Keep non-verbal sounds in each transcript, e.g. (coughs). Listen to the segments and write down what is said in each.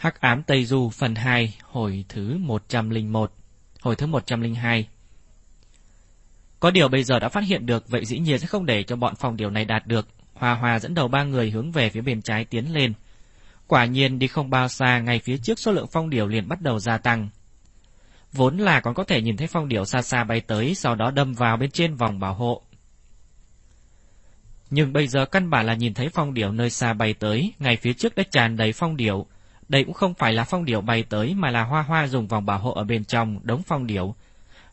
Hắc ám Tây Du phần 2, hồi thứ 101, hồi thứ 102. Có điều bây giờ đã phát hiện được, vậy dĩ nhiên sẽ không để cho bọn phòng điều này đạt được. Hòa Hòa dẫn đầu ba người hướng về phía bên trái tiến lên. Quả nhiên đi không bao xa, ngay phía trước số lượng phong điểu liền bắt đầu gia tăng. Vốn là còn có thể nhìn thấy phong điểu xa xa bay tới, sau đó đâm vào bên trên vòng bảo hộ. Nhưng bây giờ căn bản là nhìn thấy phong điểu nơi xa bay tới, ngay phía trước đã tràn đầy phong điểu. Đây cũng không phải là phong điểu bay tới mà là hoa hoa dùng vòng bảo hộ ở bên trong đống phong điểu,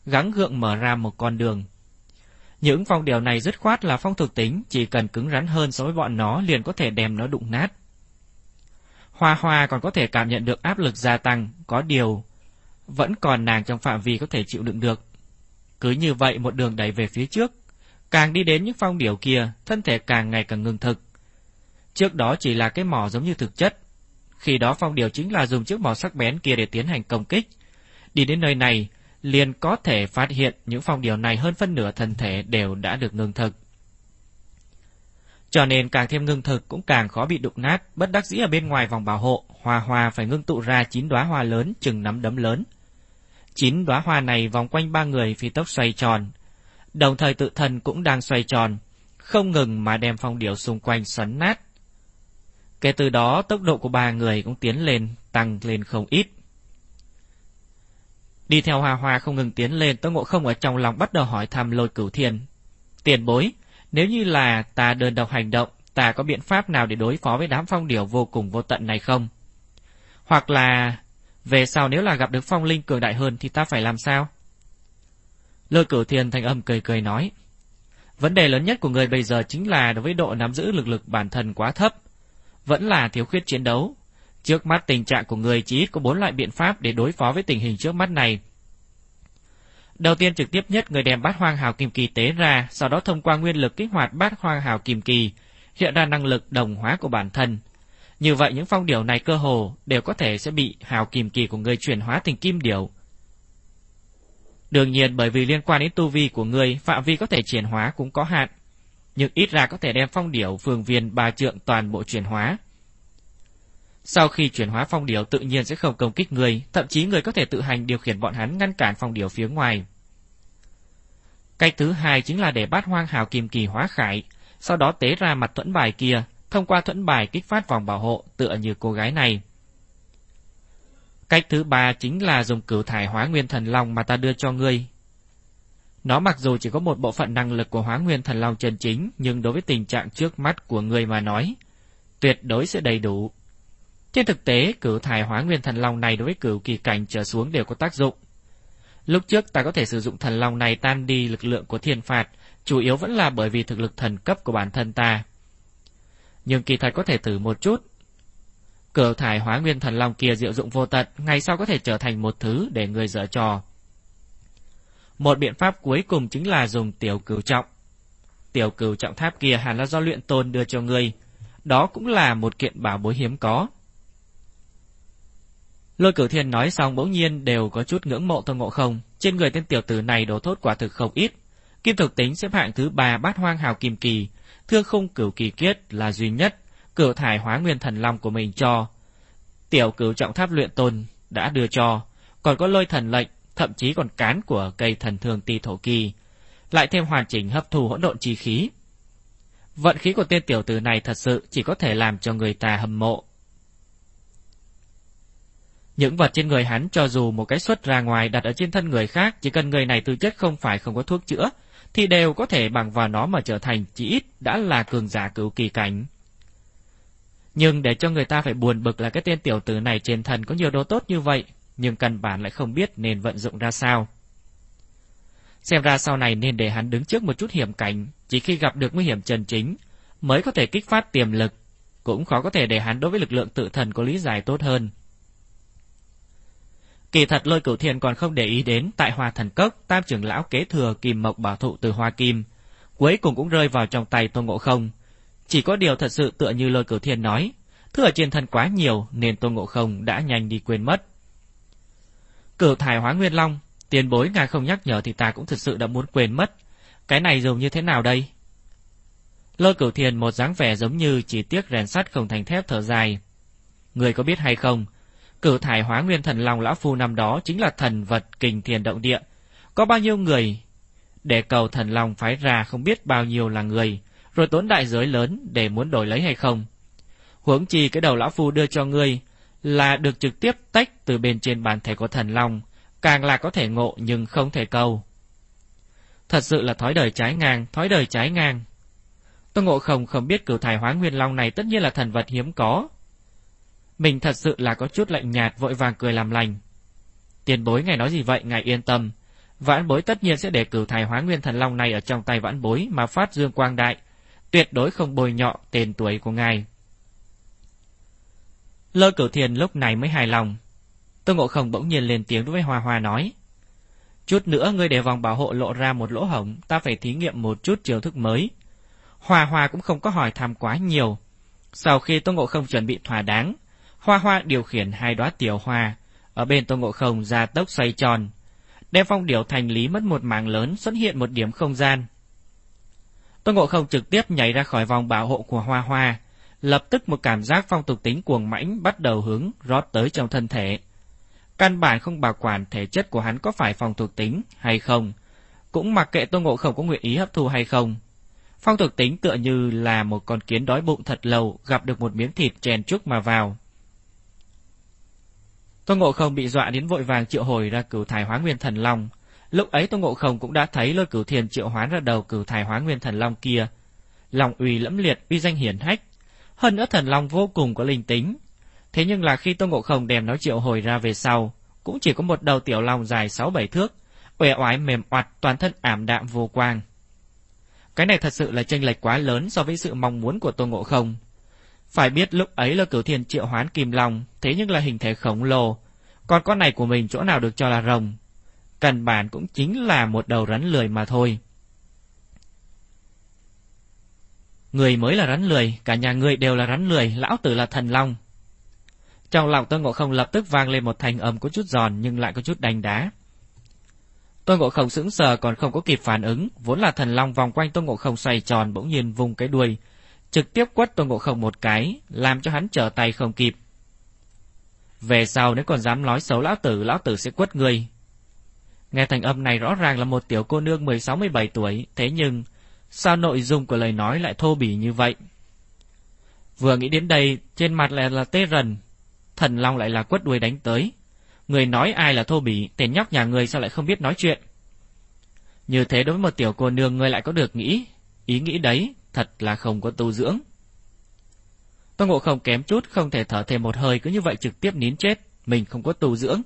gắng gượng mở ra một con đường. Những phong điểu này dứt khoát là phong thực tính, chỉ cần cứng rắn hơn so với bọn nó liền có thể đem nó đụng nát. Hoa hoa còn có thể cảm nhận được áp lực gia tăng, có điều vẫn còn nàng trong phạm vi có thể chịu đựng được. Cứ như vậy một đường đẩy về phía trước, càng đi đến những phong điểu kia, thân thể càng ngày càng ngừng thực. Trước đó chỉ là cái mỏ giống như thực chất. Khi đó phong điều chính là dùng chiếc mỏ sắc bén kia để tiến hành công kích. Đi đến nơi này, liền có thể phát hiện những phong điều này hơn phân nửa thân thể đều đã được ngưng thực. Cho nên càng thêm ngưng thực cũng càng khó bị đụng nát, bất đắc dĩ ở bên ngoài vòng bảo hộ, hoa hoa phải ngưng tụ ra chín đóa hoa lớn chừng nắm đấm lớn. Chín đóa hoa này vòng quanh ba người phi tốc xoay tròn, đồng thời tự thân cũng đang xoay tròn, không ngừng mà đem phong điểu xung quanh xoắn nát. Kể từ đó, tốc độ của ba người cũng tiến lên, tăng lên không ít. Đi theo hoa hoa không ngừng tiến lên, Tô Ngộ Không ở trong lòng bắt đầu hỏi thăm lôi cửu thiên. Tiền bối, nếu như là ta đơn độc hành động, ta có biện pháp nào để đối phó với đám phong điểu vô cùng vô tận này không? Hoặc là, về sau nếu là gặp được phong linh cường đại hơn thì ta phải làm sao? Lôi cửu thiên thanh âm cười cười nói. Vấn đề lớn nhất của người bây giờ chính là đối với độ nắm giữ lực lực bản thân quá thấp. Vẫn là thiếu khuyết chiến đấu. Trước mắt tình trạng của người chỉ ít có bốn loại biện pháp để đối phó với tình hình trước mắt này. Đầu tiên trực tiếp nhất người đem bát hoang hào kim kỳ tế ra, sau đó thông qua nguyên lực kích hoạt bát hoang hào kim kỳ, hiện ra năng lực đồng hóa của bản thân. Như vậy những phong điểu này cơ hồ đều có thể sẽ bị hào kim kỳ của người chuyển hóa thành kim điểu. Đương nhiên bởi vì liên quan đến tu vi của người, phạm vi có thể chuyển hóa cũng có hạn, nhưng ít ra có thể đem phong điểu phường viên ba trượng toàn bộ chuyển hóa. Sau khi chuyển hóa phong điểu tự nhiên sẽ không công kích người, thậm chí người có thể tự hành điều khiển bọn hắn ngăn cản phong điểu phía ngoài. Cách thứ hai chính là để bát hoang hào kim kỳ hóa khải, sau đó tế ra mặt thuẫn bài kia, thông qua thuẫn bài kích phát vòng bảo hộ tựa như cô gái này. Cách thứ ba chính là dùng cửu thải hóa nguyên thần long mà ta đưa cho ngươi. Nó mặc dù chỉ có một bộ phận năng lực của hóa nguyên thần long chân chính, nhưng đối với tình trạng trước mắt của người mà nói, tuyệt đối sẽ đầy đủ. Trên thực tế, cửu thải hóa nguyên thần long này đối với cửu kỳ cảnh trở xuống đều có tác dụng. Lúc trước ta có thể sử dụng thần long này tan đi lực lượng của thiên phạt, chủ yếu vẫn là bởi vì thực lực thần cấp của bản thân ta. Nhưng kỳ thật có thể thử một chút. Cửu thải hóa nguyên thần long kia diệu dụng vô tận, ngày sau có thể trở thành một thứ để người dở trò. Một biện pháp cuối cùng chính là dùng tiểu cửu trọng. Tiểu cửu trọng tháp kia hẳn là do luyện tôn đưa cho ngươi. Đó cũng là một kiện bảo bối hiếm có. Lôi cửu thiên nói xong bỗng nhiên đều có chút ngưỡng mộ tôn ngộ không. Trên người tên tiểu tử này đồ thốt quả thực không ít. Kim thực tính xếp hạng thứ ba bát hoang hào kim kỳ. Thương không cửu kỳ kiết là duy nhất. Cửu thải hóa nguyên thần long của mình cho. Tiểu cửu trọng tháp luyện tôn đã đưa cho. Còn có lôi thần lệnh, thậm chí còn cán của cây thần thương ti thổ kỳ. Lại thêm hoàn chỉnh hấp thu hỗn độn chi khí. Vận khí của tên tiểu tử này thật sự chỉ có thể làm cho người ta hâm mộ. Những vật trên người hắn cho dù một cái xuất ra ngoài đặt ở trên thân người khác, chỉ cần người này tư chất không phải không có thuốc chữa, thì đều có thể bằng vào nó mà trở thành chỉ ít đã là cường giả cứu kỳ cảnh. Nhưng để cho người ta phải buồn bực là cái tên tiểu tử này trên thần có nhiều đồ tốt như vậy, nhưng căn bản lại không biết nên vận dụng ra sao. Xem ra sau này nên để hắn đứng trước một chút hiểm cảnh, chỉ khi gặp được nguy hiểm chân chính, mới có thể kích phát tiềm lực, cũng khó có thể để hắn đối với lực lượng tự thần có lý giải tốt hơn. Kỳ thật lôi cửu thiền còn không để ý đến tại hòa thần cốc, tam trưởng lão kế thừa kim mộc bảo thụ từ hoa kim. Cuối cùng cũng rơi vào trong tay tôn ngộ không. Chỉ có điều thật sự tựa như lôi cửu thiền nói, thứ ở trên thân quá nhiều nên tôn ngộ không đã nhanh đi quên mất. Cửu thải hóa nguyên long, tiền bối ngài không nhắc nhở thì ta cũng thật sự đã muốn quên mất. Cái này dùng như thế nào đây? Lôi cửu thiền một dáng vẻ giống như chỉ tiếc rèn sắt không thành thép thở dài. Người có biết hay không, Cửu thải hóa nguyên thần long lão phu năm đó chính là thần vật kình thiền động địa. Có bao nhiêu người để cầu thần long phái ra không biết bao nhiêu là người, rồi tốn đại giới lớn để muốn đổi lấy hay không. Huống chi cái đầu lão phu đưa cho ngươi là được trực tiếp tách từ bên trên bản thể của thần long, càng là có thể ngộ nhưng không thể cầu. Thật sự là thói đời trái ngang, thói đời trái ngang. Tôn Ngộ Không không biết cửu thải hóa nguyên long này tất nhiên là thần vật hiếm có. Mình thật sự là có chút lạnh nhạt vội vàng cười làm lành. Tiền bối ngài nói gì vậy, ngài yên tâm. Vãn bối tất nhiên sẽ để cửu thải hóa nguyên thần long này ở trong tay vãn bối mà phát dương quang đại. Tuyệt đối không bồi nhọ tên tuổi của ngài. Lôi cửu thiền lúc này mới hài lòng. Tô Ngộ Không bỗng nhiên lên tiếng đối với Hoa Hoa nói. Chút nữa ngươi để vòng bảo hộ lộ ra một lỗ hổng, ta phải thí nghiệm một chút chiêu thức mới. Hoa Hoa cũng không có hỏi thăm quá nhiều. Sau khi Tô Ngộ Không chuẩn bị thỏa đáng, Hoa Hoa điều khiển hai đóa tiểu hoa, ở bên Tô Ngộ Không ra tốc xoay tròn. Đem phong điểu thành lý mất một mảng lớn xuất hiện một điểm không gian. Tô Ngộ Không trực tiếp nhảy ra khỏi vòng bảo hộ của Hoa Hoa, lập tức một cảm giác phong tục tính cuồng mãnh bắt đầu hướng rót tới trong thân thể. Căn bản không bảo quản thể chất của hắn có phải phong thuộc tính hay không, cũng mặc kệ Tô Ngộ Không có nguyện ý hấp thu hay không. Phong thuộc tính tựa như là một con kiến đói bụng thật lâu gặp được một miếng thịt chèn chúc mà vào. Tô Ngộ Không bị dọa đến vội vàng triệu hồi ra cửu thải hóa nguyên thần long. Lúc ấy Tô Ngộ Không cũng đã thấy lôi cửu thiền triệu hoán ra đầu cửu thải hóa nguyên thần long kia. Lòng uy lẫm liệt, uy danh hiển hách, hơn nữa thần long vô cùng có linh tính. Thế nhưng là khi Tôn Ngộ Không đem nó triệu hồi ra về sau, cũng chỉ có một đầu tiểu long dài 6-7 thước, uể oải mềm oặt toàn thân ảm đạm vô quang. Cái này thật sự là chênh lệch quá lớn so với sự mong muốn của Tôn Ngộ Không. Phải biết lúc ấy là cửu thiên triệu hoán kim long, thế nhưng là hình thể khổng lồ, còn con này của mình chỗ nào được cho là rồng. Cần bản cũng chính là một đầu rắn lười mà thôi. Người mới là rắn lười, cả nhà người đều là rắn lười, lão tử là thần long. Trong lòng Tôn Ngộ Không lập tức vang lên một thành âm có chút giòn nhưng lại có chút đánh đá. Tôn Ngộ Không sững sờ còn không có kịp phản ứng, vốn là thần long vòng quanh Tôn Ngộ Không xoay tròn bỗng nhiên vùng cái đuôi, trực tiếp quất Tôn Ngộ Không một cái, làm cho hắn trở tay không kịp. Về sau nếu còn dám nói xấu lão tử, lão tử sẽ quất người. Nghe thành âm này rõ ràng là một tiểu cô nương 16-17 tuổi, thế nhưng Sao nội dung của lời nói lại thô bỉ như vậy? Vừa nghĩ đến đây, trên mặt lại là tê rần. Thần Long lại là quất đuôi đánh tới. Người nói ai là thô bỉ, tên nhóc nhà người sao lại không biết nói chuyện? Như thế đối với một tiểu cô nương người lại có được nghĩ, ý nghĩ đấy, thật là không có tu dưỡng. Tôn Ngộ không kém chút, không thể thở thêm một hơi cứ như vậy trực tiếp nín chết, mình không có tu dưỡng.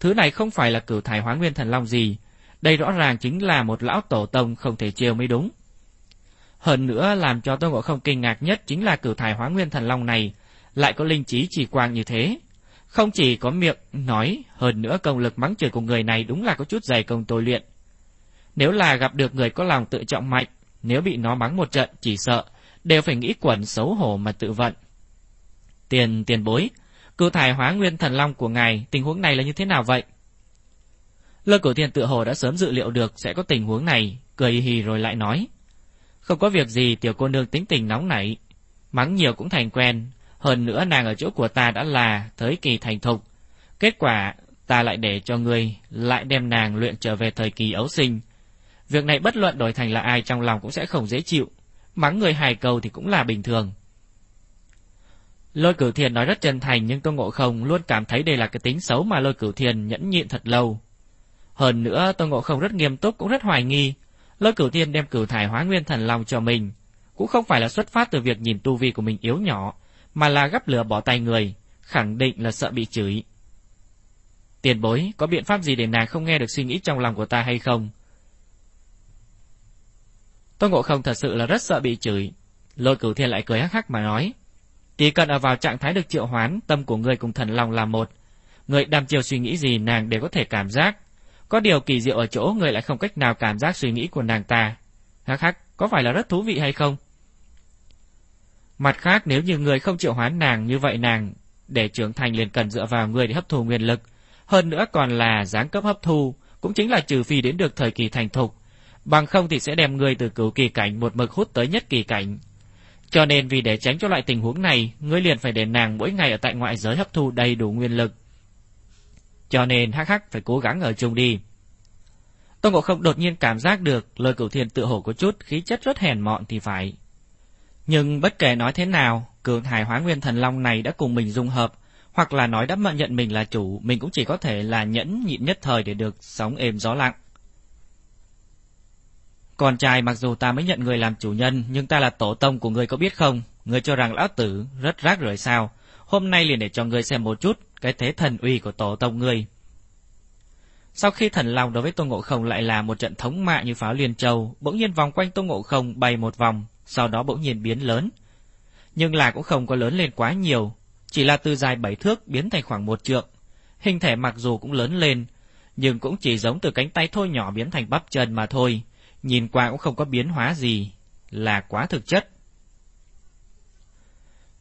Thứ này không phải là cửu thải hóa nguyên thần long gì, đây rõ ràng chính là một lão tổ tông không thể trêu mới đúng. Hơn nữa làm cho Tôn Ngộ Không kinh ngạc nhất chính là cửu thải hóa nguyên thần long này lại có linh trí chỉ quang như thế. Không chỉ có miệng nói, hơn nữa công lực mắng chửi của người này đúng là có chút dày công tôi luyện. Nếu là gặp được người có lòng tự trọng mạnh, nếu bị nó mắng một trận chỉ sợ, đều phải nghĩ quẩn xấu hổ mà tự vận. Tiền, tiền bối, cửu thải hóa nguyên thần long của ngài, tình huống này là như thế nào vậy? Lơ cửu thiên tự hồ đã sớm dự liệu được sẽ có tình huống này, cười hì rồi lại nói. Không có việc gì, tiểu cô nương tính tình nóng nảy. Mắng nhiều cũng thành quen. Hơn nữa nàng ở chỗ của ta đã là thời kỳ thành thục. Kết quả, ta lại để cho ngươi lại đem nàng luyện trở về thời kỳ ấu sinh. Việc này bất luận đổi thành là ai trong lòng cũng sẽ không dễ chịu. Mắng người hài cầu thì cũng là bình thường. Lôi cửu thiền nói rất chân thành, nhưng Tô Ngộ Không luôn cảm thấy đây là cái tính xấu mà lôi cửu thiền nhẫn nhịn thật lâu. Hơn nữa, Tô Ngộ Không rất nghiêm túc, cũng rất hoài nghi Lôi cửu thiên đem cửu thải hóa nguyên thần long cho mình, cũng không phải là xuất phát từ việc nhìn tu vi của mình yếu nhỏ, mà là gấp lửa bỏ tay người, khẳng định là sợ bị chửi. Tiền bối, có biện pháp gì để nàng không nghe được suy nghĩ trong lòng của ta hay không? Tô Ngộ Không thật sự là rất sợ bị chửi. Lôi cửu thiên lại cười hắc hắc mà nói. Chỉ cần ở vào trạng thái được triệu hoán, tâm của người cùng thần lòng là một. Người đam chiều suy nghĩ gì nàng đều có thể cảm giác, có điều kỳ diệu ở chỗ người lại không cách nào cảm giác suy nghĩ của nàng ta. Hắc hắc, có phải là rất thú vị hay không? Mặt khác, nếu như người không chịu hoán nàng như vậy nàng, để trưởng thành liền cần dựa vào người để hấp thu nguyên lực. Hơn nữa còn là giáng cấp hấp thu, cũng chính là trừ phi đến được thời kỳ thành thục. Bằng không thì sẽ đem người từ cửu kỳ cảnh một mực hút tới nhất kỳ cảnh. Cho nên vì để tránh cho loại tình huống này, ngươi liền phải để nàng mỗi ngày ở tại ngoại giới hấp thu đầy đủ nguyên lực. Cho nên hắc hắc phải cố gắng ở chung đi. Tôn Ngộ Không đột nhiên cảm giác được lời cửu thiên tự hổ có chút khí chất rất hèn mọn thì phải. Nhưng bất kể nói thế nào, cường hải hóa nguyên thần long này đã cùng mình dung hợp, hoặc là nói đã mận nhận mình là chủ, mình cũng chỉ có thể là nhẫn nhịn nhất thời để được sóng êm gió lặng. Con trai mặc dù ta mới nhận người làm chủ nhân, nhưng ta là tổ tông của người có biết không? Người cho rằng lão tử rất rác rưởi sao? Hôm nay liền để cho người xem một chút cái thế thần uy của tổ tông ngươi. Sau khi thần long đối với Tô Ngộ Không lại là một trận thống mạ như pháo liên châu, bỗng nhiên vòng quanh Tô Ngộ Không bay một vòng, sau đó bỗng nhiên biến lớn. Nhưng là cũng không có lớn lên quá nhiều, chỉ là từ dài bảy thước biến thành khoảng một trượng. Hình thể mặc dù cũng lớn lên, nhưng cũng chỉ giống từ cánh tay thôi nhỏ biến thành bắp chân mà thôi, nhìn qua cũng không có biến hóa gì, là quá thực chất.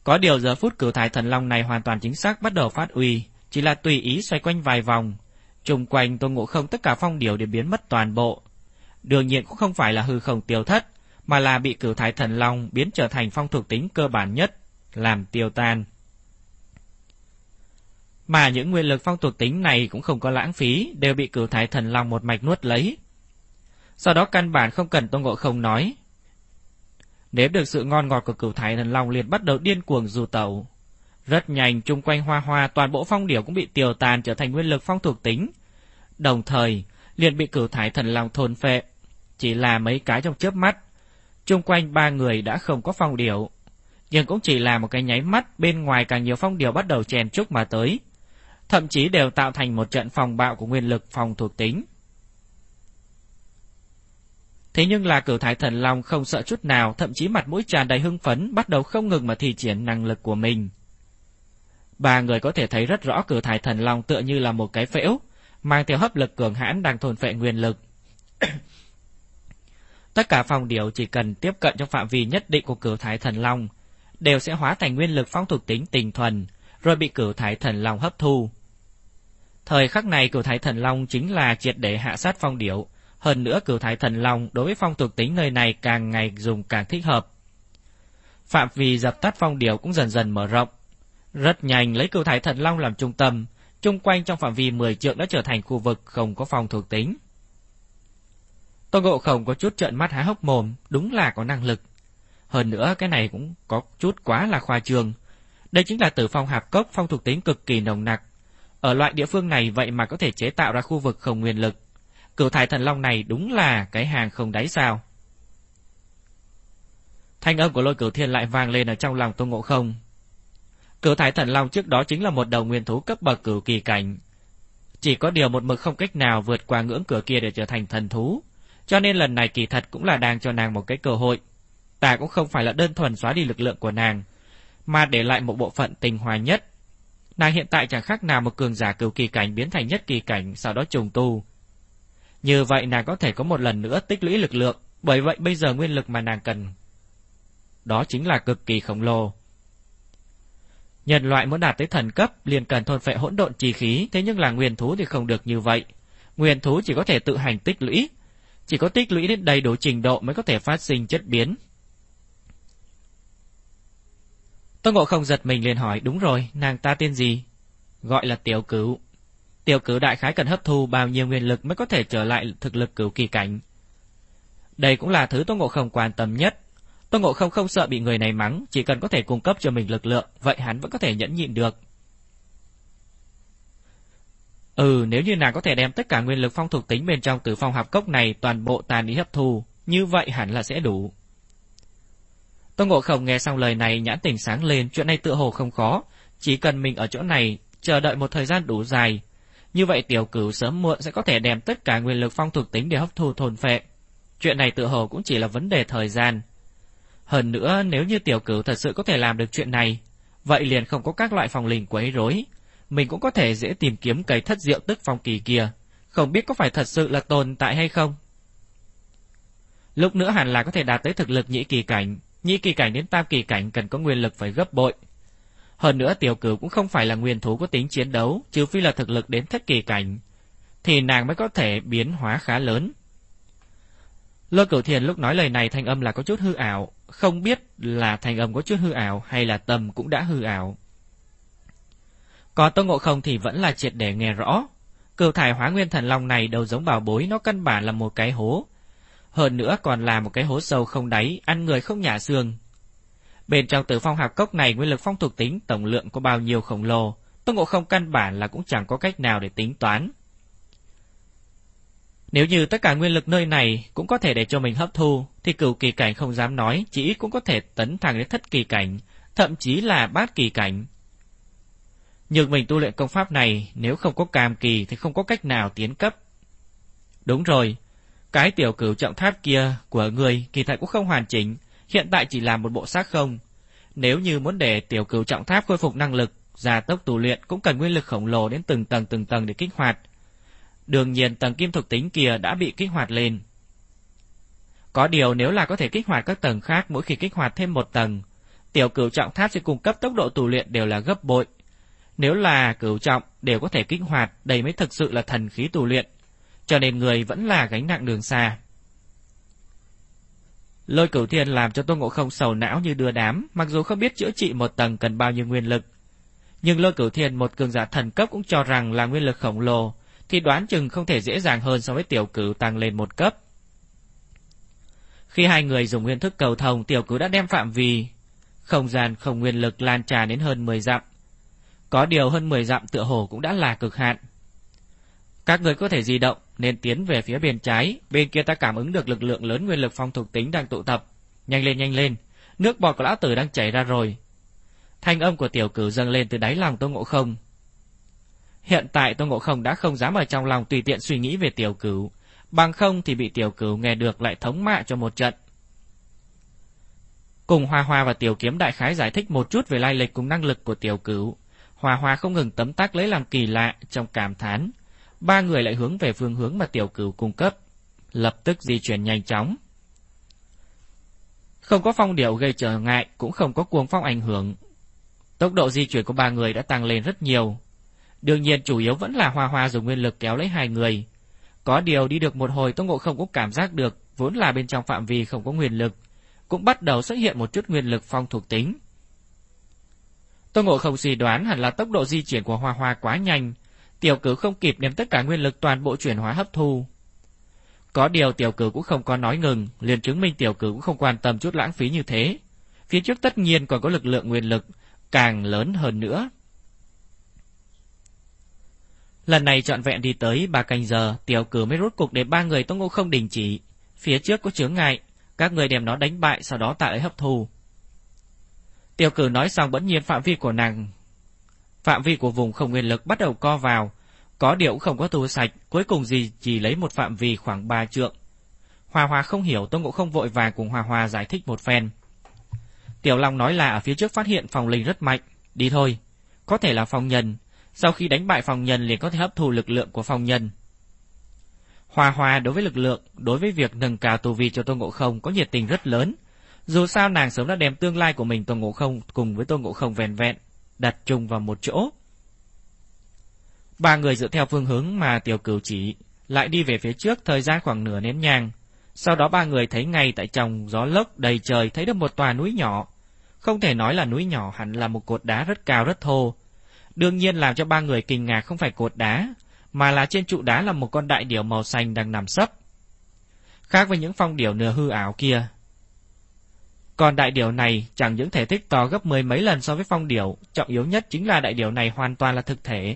Có điều giờ phút cửu thải thần long này hoàn toàn chính xác bắt đầu phát uy, chỉ là tùy ý xoay quanh vài vòng, Trung quanh tôn ngộ không tất cả phong điều đều biến mất toàn bộ. Đương nhiên cũng không phải là hư không tiêu thất, mà là bị cửu thái thần long biến trở thành phong thuộc tính cơ bản nhất, làm tiêu tan. Mà những nguyên lực phong thuộc tính này cũng không có lãng phí, đều bị cửu thái thần long một mạch nuốt lấy. Sau đó căn bản không cần tôn ngộ không nói. Nếu được sự ngon ngọt của cửu thải thần long liền bắt đầu điên cuồng du tẩu, rất nhanh chung quanh hoa hoa toàn bộ phong điểu cũng bị tiêu tàn trở thành nguyên lực phong thuộc tính. Đồng thời, liền bị cửu thải thần long thôn phệ. Chỉ là mấy cái trong chớp mắt. Chung quanh ba người đã không có phong điểu. Nhưng cũng chỉ là một cái nháy mắt bên ngoài càng nhiều phong điểu bắt đầu chèn trúc mà tới. Thậm chí đều tạo thành một trận phòng bạo của nguyên lực phong thuộc tính. Thế nhưng là cửu thái thần long không sợ chút nào, thậm chí mặt mũi tràn đầy hưng phấn, bắt đầu không ngừng mà thi triển năng lực của mình. Ba người có thể thấy rất rõ cử thải thần long tựa như là một cái phễu, mang theo hấp lực cường hãn đang thôn phệ nguyên lực. (coughs) Tất cả phong điều chỉ cần tiếp cận trong phạm vi nhất định của cửu thái thần long, đều sẽ hóa thành nguyên lực phong thuộc tính tình thuần, rồi bị cửu thái thần long hấp thu. Thời khắc này cửu thái thần long chính là triệt để hạ sát phong điểu, hơn nữa cửu thải thần long đối với phong thuộc tính nơi này càng ngày dùng càng thích hợp. Phạm vi dập tắt phong điều cũng dần dần mở rộng, rất nhanh lấy cửu thải thần long làm trung tâm, chung quanh trong phạm vi 10 trượng đã trở thành khu vực không có phong thuộc tính. Tô Ngộ Không có chút trợn mắt há hốc mồm, đúng là có năng lực. Hơn nữa cái này cũng có chút quá là khoa trương. Đây chính là tử phong hạp cốc phong thuộc tính cực kỳ nồng nặc. Ở loại địa phương này vậy mà có thể chế tạo ra khu vực không nguyên lực. Cửu thải thần long này đúng là cái hàng không đáy sao. Thanh âm của lôi cửu thiên lại vang lên ở trong lòng tôn Ngộ Không, Cửu thải Thần Long trước đó chính là một đầu nguyên thú cấp bậc cửu kỳ cảnh. Chỉ có điều một mực không cách nào vượt qua ngưỡng cửa kia để trở thành thần thú. Cho nên lần này kỳ thật cũng là đang cho nàng một cái cơ hội. Ta cũng không phải là đơn thuần xóa đi lực lượng của nàng, mà để lại một bộ phận tình hòa nhất. Nàng hiện tại chẳng khác nào một cường giả cửu kỳ cảnh biến thành nhất kỳ cảnh, sau đó trùng tu. Như vậy nàng có thể có một lần nữa tích lũy lực lượng, bởi vậy bây giờ nguyên lực mà nàng cần. Đó chính là cực kỳ khổng lồ. Nhân loại muốn đạt tới thần cấp liền cần thôn phệ hỗn độn chi khí, thế nhưng là nguyên thú thì không được như vậy. Nguyên thú chỉ có thể tự hành tích lũy, chỉ có tích lũy đến đầy đủ trình độ mới có thể phát sinh chất biến. Tô Ngộ không giật mình liền hỏi, đúng rồi, nàng ta tên gì? Gọi là tiểu cửu. Tiểu cử đại khái cần hấp thu bao nhiêu nguyên lực mới có thể trở lại thực lực cửu kỳ cảnh. Đây cũng là thứ Tô Ngộ không quan tâm nhất, Tô Ngộ Không không sợ bị người này mắng, chỉ cần có thể cung cấp cho mình lực lượng, vậy hắn vẫn có thể nhẫn nhịn được. Ừ, nếu như nàng có thể đem tất cả nguyên lực phong thuộc tính bên trong tử phong hạp cốc này toàn bộ tàn ý hấp thu, như vậy hẳn là sẽ đủ. Tô Ngộ Không nghe xong lời này nhãn tỉnh sáng lên, chuyện này tựa hồ không khó, chỉ cần mình ở chỗ này chờ đợi một thời gian đủ dài, như vậy tiểu cửu sớm muộn sẽ có thể đem tất cả nguyên lực phong thuộc tính để hấp thu thôn phệ. Chuyện này tựa hồ cũng chỉ là vấn đề thời gian. Hơn nữa, nếu như tiểu cửu thật sự có thể làm được chuyện này, vậy liền không có các loại phòng linh quấy rối. Mình cũng có thể dễ tìm kiếm cây thất diệu tức phong kỳ kia, không biết có phải thật sự là tồn tại hay không. Lúc nữa hẳn là có thể đạt tới thực lực nhị kỳ cảnh, nhị kỳ cảnh đến tam kỳ cảnh cần có nguyên lực phải gấp bội. Hơn nữa tiểu cửu cũng không phải là nguyên thú có tính chiến đấu, trừ phi là thực lực đến thất kỳ cảnh, thì nàng mới có thể biến hóa khá lớn. Lôi cửu thiền lúc nói lời này thanh âm là có chút hư ảo, không biết là thanh âm có chút hư ảo hay là tâm cũng đã hư ảo. có Tô Ngộ Không thì vẫn là triệt để nghe rõ, Cửu thải hóa nguyên thần long này đầu giống bảo bối nó căn bản là một cái hố. Hơn nữa còn là một cái hố sâu không đáy, ăn người không nhả xương. Bên trong tử phong hạp cốc này nguyên lực phong thuộc tính tổng lượng có bao nhiêu khổng lồ, Tôn Ngộ Không căn bản là cũng chẳng có cách nào để tính toán. Nếu như tất cả nguyên lực nơi này cũng có thể để cho mình hấp thu, thì cửu kỳ cảnh không dám nói, chỉ ít cũng có thể tấn thẳng đến thất kỳ cảnh, thậm chí là bát kỳ cảnh. Nhưng mình tu luyện công pháp này, nếu không có cam kỳ thì không có cách nào tiến cấp. Đúng rồi, cái tiểu cửu trọng tháp kia của người kỳ thật cũng không hoàn chỉnh, hiện tại chỉ là một bộ xác không. Nếu như muốn để tiểu cửu trọng tháp khôi phục năng lực, gia tốc tu luyện cũng cần nguyên lực khổng lồ đến từng tầng từng tầng để kích hoạt. Đương nhiên tầng kim thuộc tính kia đã bị kích hoạt lên. Có điều nếu là có thể kích hoạt các tầng khác mỗi khi kích hoạt thêm một tầng, tiểu cửu trọng tháp sẽ cung cấp tốc độ tu luyện đều là gấp bội. Nếu là cửu trọng đều có thể kích hoạt, đây mới thực sự là thần khí tu luyện, cho nên người vẫn là gánh nặng đường xa. Lôi cửu thiên làm cho Tô Ngộ Không sầu não như đưa đám, mặc dù không biết chữa trị một tầng cần bao nhiêu nguyên lực. Nhưng lôi cửu thiên một cường giả thần cấp cũng cho rằng là nguyên lực khổng lồ, thì đoán chừng không thể dễ dàng hơn so với tiểu cửu tăng lên một cấp. Khi hai người dùng nguyên thức cầu thông, tiểu cửu đã đem phạm vi không gian không nguyên lực lan tràn đến hơn 10 dặm. Có điều hơn 10 dặm tựa hồ cũng đã là cực hạn. Các người có thể di động nên tiến về phía bên trái, bên kia ta cảm ứng được lực lượng lớn nguyên lực phong thuộc tính đang tụ tập. Nhanh lên nhanh lên, nước bọt của lão tử đang chảy ra rồi. Thanh âm của tiểu cử dâng lên từ đáy lòng Tô Ngộ Không. Hiện tại Tô Ngộ Không đã không dám ở trong lòng tùy tiện suy nghĩ về tiểu cửu, bằng không thì bị tiểu cửu nghe được lại thống mạ cho một trận. Cùng Hoa Hoa và Tiểu Kiếm đại khái giải thích một chút về lai lịch cùng năng lực của tiểu cửu. Hoa Hoa không ngừng tấm tắc lấy làm kỳ lạ trong cảm thán. Ba người lại hướng về phương hướng mà tiểu cửu cung cấp, lập tức di chuyển nhanh chóng. Không có phong điệu gây trở ngại, cũng không có cuồng phong ảnh hưởng. Tốc độ di chuyển của ba người đã tăng lên rất nhiều. Đương nhiên chủ yếu vẫn là Hoa Hoa dùng nguyên lực kéo lấy hai người. Có điều đi được một hồi Tô Ngộ không cũng cảm giác được, vốn là bên trong phạm vi không có nguyên lực, cũng bắt đầu xuất hiện một chút nguyên lực phong thuộc tính. Tô Ngộ không suy đoán hẳn là tốc độ di chuyển của Hoa Hoa quá nhanh, tiểu cử không kịp đem tất cả nguyên lực toàn bộ chuyển hóa hấp thu. Có điều tiểu cử cũng không có nói ngừng, liền chứng minh tiểu cử cũng không quan tâm chút lãng phí như thế. Phía trước tất nhiên còn có lực lượng nguyên lực, càng lớn hơn nữa. Lần này trọn vẹn đi tới ba canh giờ, tiểu cử mới rút cục để ba người tông ngô không đình chỉ. Phía trước có chướng ngại, các người đem nó đánh bại sau đó tại ấy hấp thu. Tiểu cử nói xong bỗng nhiên phạm vi của nàng. Phạm vi của vùng không nguyên lực bắt đầu co vào, có điệu không có tu sạch, cuối cùng gì chỉ lấy một phạm vi khoảng 3 trượng. Hoa Hoa không hiểu, Tôn Ngộ không vội vàng cùng Hoa Hoa giải thích một phen. Tiểu Long nói là ở phía trước phát hiện phòng linh rất mạnh, đi thôi, có thể là phòng nhân, sau khi đánh bại phòng nhân liền có thể hấp thu lực lượng của phòng nhân. Hoa Hoa đối với lực lượng, đối với việc nâng cao tu vi cho Tôn Ngộ Không có nhiệt tình rất lớn. Dù sao nàng sớm đã đem tương lai của mình Tôn Ngộ Không cùng với Tôn Ngộ Không vẹn vẹn, đặt chung vào một chỗ. Ba người dựa theo phương hướng mà tiểu cửu chỉ, lại đi về phía trước thời gian khoảng nửa nén nhang. Sau đó ba người thấy ngay tại trong gió lốc đầy trời thấy được một tòa núi nhỏ. Không thể nói là núi nhỏ hẳn là một cột đá rất cao rất thô. Đương nhiên làm cho ba người kinh ngạc không phải cột đá, mà là trên trụ đá là một con đại điểu màu xanh đang nằm sấp. Khác với những phong điểu nửa hư ảo kia. Còn đại điểu này chẳng những thể tích to gấp mười mấy lần so với phong điểu, trọng yếu nhất chính là đại điểu này hoàn toàn là thực thể.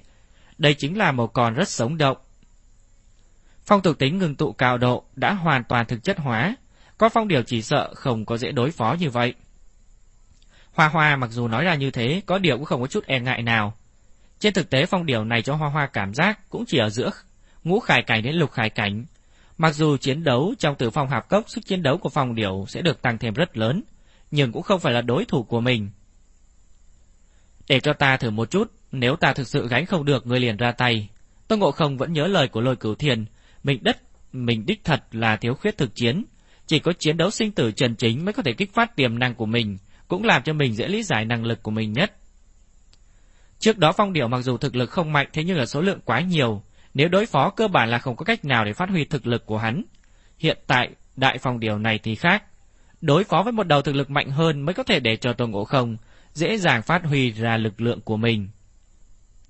Đây chính là một con rất sống động. Phong thuộc tính ngừng tụ cao độ đã hoàn toàn thực chất hóa, có phong điểu chỉ sợ không có dễ đối phó như vậy. Hoa Hoa mặc dù nói ra như thế, có điều cũng không có chút e ngại nào. Trên thực tế phong điểu này cho Hoa Hoa cảm giác cũng chỉ ở giữa ngũ khải cảnh đến lục khải cảnh. Mặc dù chiến đấu trong tử phong hạp cốc, sức chiến đấu của phong điểu sẽ được tăng thêm rất lớn, nhưng cũng không phải là đối thủ của mình. Để cho ta thử một chút, nếu ta thực sự gánh không được người liền ra tay. Tôn Ngộ Không vẫn nhớ lời của lôi cửu thiền, mình đất, mình đích thật là thiếu khuyết thực chiến. Chỉ có chiến đấu sinh tử trần chính mới có thể kích phát tiềm năng của mình, cũng làm cho mình dễ lý giải năng lực của mình nhất. Trước đó phong điệu mặc dù thực lực không mạnh thế nhưng là số lượng quá nhiều, nếu đối phó cơ bản là không có cách nào để phát huy thực lực của hắn. Hiện tại, đại phong điệu này thì khác. Đối phó với một đầu thực lực mạnh hơn mới có thể để cho Tôn Ngộ Không dễ dàng phát huy ra lực lượng của mình.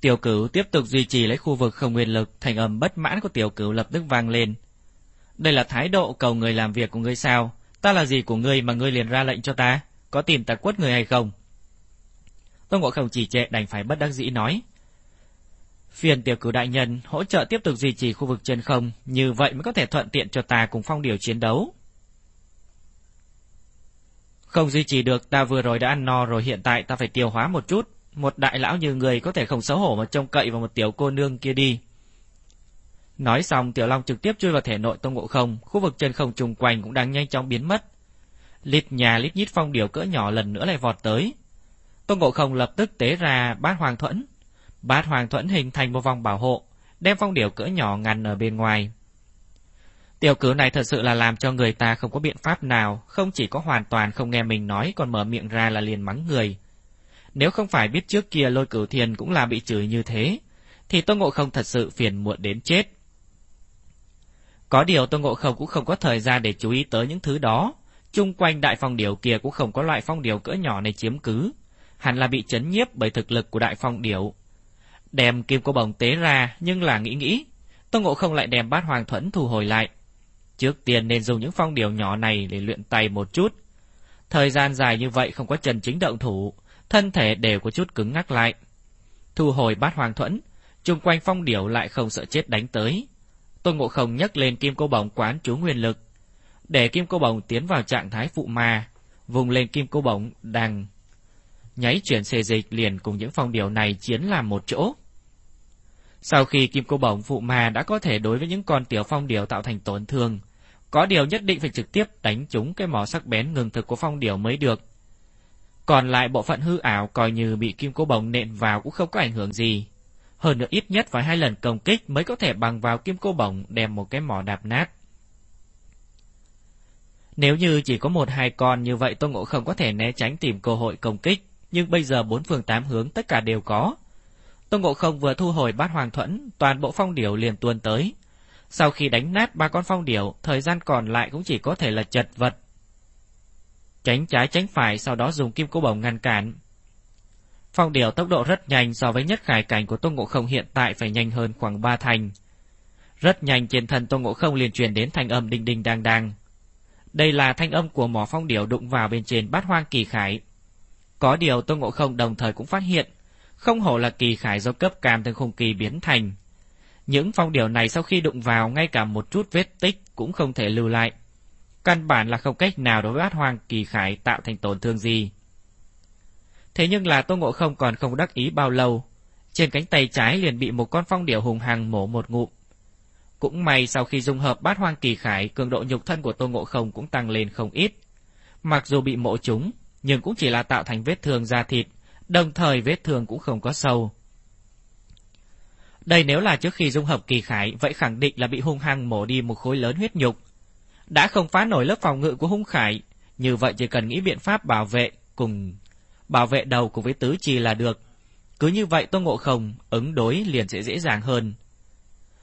Tiểu cửu tiếp tục duy trì lấy khu vực không nguyên lực, thành âm bất mãn của tiểu cửu lập tức vang lên. Đây là thái độ cầu người làm việc của ngươi sao? Ta là gì của ngươi mà ngươi liền ra lệnh cho ta? Có tìm ta quất người hay không? Tôn Ngộ Không chỉ trệ đành phải bất đắc dĩ nói. Phiền tiểu cửu đại nhân hỗ trợ tiếp tục duy trì khu vực trên không, như vậy mới có thể thuận tiện cho ta cùng phong điều chiến đấu. Không duy trì được ta vừa rồi đã ăn no rồi hiện tại ta phải tiêu hóa một chút. Một đại lão như người có thể không xấu hổ mà trông cậy vào một tiểu cô nương kia đi. Nói xong tiểu long trực tiếp chui vào thể nội Tôn Ngộ Không, khu vực chân không trùng quanh cũng đang nhanh chóng biến mất. Lít nhà lít nhít phong điều cỡ nhỏ lần nữa lại vọt tới. Tôn Ngộ Không lập tức tế ra bát hoàng thuẫn. Bát hoàng thuẫn hình thành một vòng bảo hộ, đem phong điều cỡ nhỏ ngăn ở bên ngoài. Tiểu cử này thật sự là làm cho người ta không có biện pháp nào, không chỉ có hoàn toàn không nghe mình nói còn mở miệng ra là liền mắng người. Nếu không phải biết trước kia lôi cửu thiền cũng là bị chửi như thế, thì Tô Ngộ Không thật sự phiền muộn đến chết. Có điều Tô Ngộ Không cũng không có thời gian để chú ý tới những thứ đó. chung quanh đại phong điểu kia cũng không có loại phong điểu cỡ nhỏ này chiếm cứ. Hẳn là bị chấn nhiếp bởi thực lực của đại phong điểu. Đem kim cô bồng tế ra, nhưng là nghĩ nghĩ. Tô Ngộ Không lại đem bát hoàng thuẫn thu hồi lại. Trước tiên nên dùng những phong điều nhỏ này để luyện tay một chút. Thời gian dài như vậy không có chân chính động thủ, thân thể đều có chút cứng ngắc lại. Thu hồi bát hoàng thuẫn, chung quanh phong điểu lại không sợ chết đánh tới. Tôn Ngộ Không nhấc lên kim cô bồng quán chú nguyên lực, để kim cô bồng tiến vào trạng thái phụ ma, vùng lên kim cô bồng đằng nháy chuyển xê dịch liền cùng những phong điểu này chiến làm một chỗ. Sau khi kim cô bổng phụ mà đã có thể đối với những con tiểu phong điểu tạo thành tổn thương, có điều nhất định phải trực tiếp đánh trúng cái mỏ sắc bén ngừng thực của phong điểu mới được. Còn lại bộ phận hư ảo coi như bị kim cô bổng nện vào cũng không có ảnh hưởng gì. Hơn nữa ít nhất phải hai lần công kích mới có thể bằng vào kim cô bổng đem một cái mỏ đạp nát. Nếu như chỉ có một hai con như vậy Tô Ngộ không có thể né tránh tìm cơ hội công kích, nhưng bây giờ bốn phương tám hướng tất cả đều có. Tôn Ngộ Không vừa thu hồi bát hoàng thuẫn, toàn bộ phong điểu liền tuôn tới. Sau khi đánh nát ba con phong điểu, thời gian còn lại cũng chỉ có thể là chật vật. Tránh trái tránh phải, sau đó dùng kim cô bổng ngăn cản. Phong điểu tốc độ rất nhanh so với nhất khải cảnh của tôn Ngộ Không hiện tại phải nhanh hơn khoảng ba thành. Rất nhanh trên thân tôn Ngộ Không liền truyền đến thanh âm đinh đinh đang đang. Đây là thanh âm của mỏ phong điểu đụng vào bên trên bát hoang kỳ khải. Có điều tôn Ngộ Không đồng thời cũng phát hiện, không hổ là kỳ khải do cấp cam từ khung kỳ biến thành. Những phong điểu này sau khi đụng vào ngay cả một chút vết tích cũng không thể lưu lại. Căn bản là không cách nào đối với bát hoang kỳ khải tạo thành tổn thương gì. Thế nhưng là Tô Ngộ Không còn không đắc ý bao lâu. Trên cánh tay trái liền bị một con phong điểu hùng hằng mổ một ngụm. Cũng may sau khi dung hợp bát hoang kỳ khải, cường độ nhục thân của Tô Ngộ Không cũng tăng lên không ít. Mặc dù bị mổ chúng nhưng cũng chỉ là tạo thành vết thương da thịt, đồng thời vết thương cũng không có sâu. Đây nếu là trước khi dung hợp kỳ khải, vậy khẳng định là bị hung hăng mổ đi một khối lớn huyết nhục. Đã không phá nổi lớp phòng ngự của hung khải, như vậy chỉ cần nghĩ biện pháp bảo vệ cùng bảo vệ đầu cùng với tứ chi là được. Cứ như vậy Tô Ngộ Không ứng đối liền sẽ dễ dàng hơn.